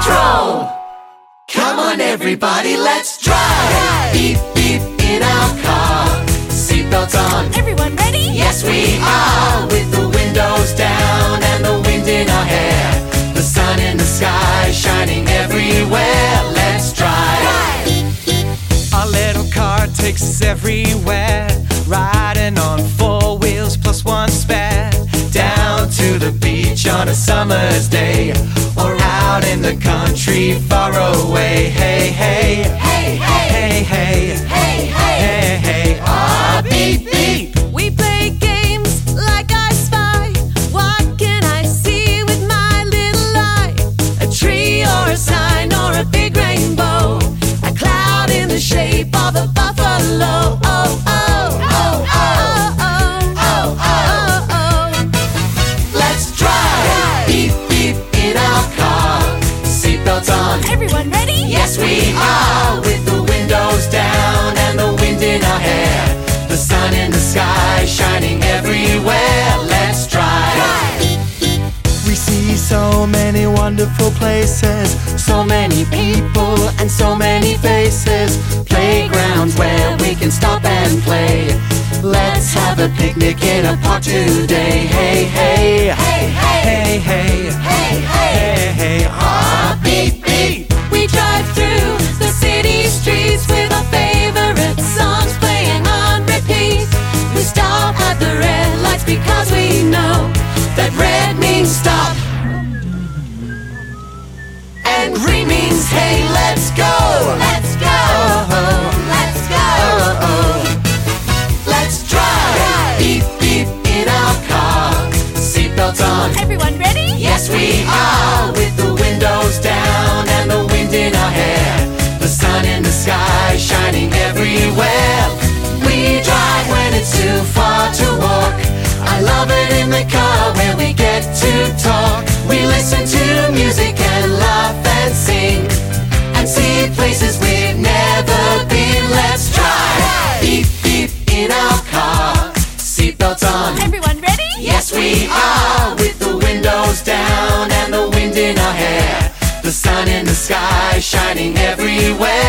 Patrol! Come on, everybody, let's drive! Beep, beep in our car. Seatbelts on. Everyone ready? Yes, we are. With the windows down and the wind in our hair. The sun in the sky shining everywhere. Let's drive. Our little car takes us everywhere. Riding on four the beach on a summer's day. Or out in the country far away. Hey, hey, Everyone ready? Yes, we are. With the windows down and the wind in our hair. The sun in the sky shining everywhere. Let's drive. We see so many wonderful places, so many people and so many faces. Playgrounds where we can stop and play. Let's have a picnic in a park today. Hey, hey, Hey, hey, Hey, hey, hey, hey. In the car where we get to talk. We listen to music and laugh and sing. And see places we've never been. Let's drive. Beep, beep in our car. Seatbelts on. Everyone ready? Yes, we are with the windows down and the wind in our hair. The sun in the sky shining everywhere.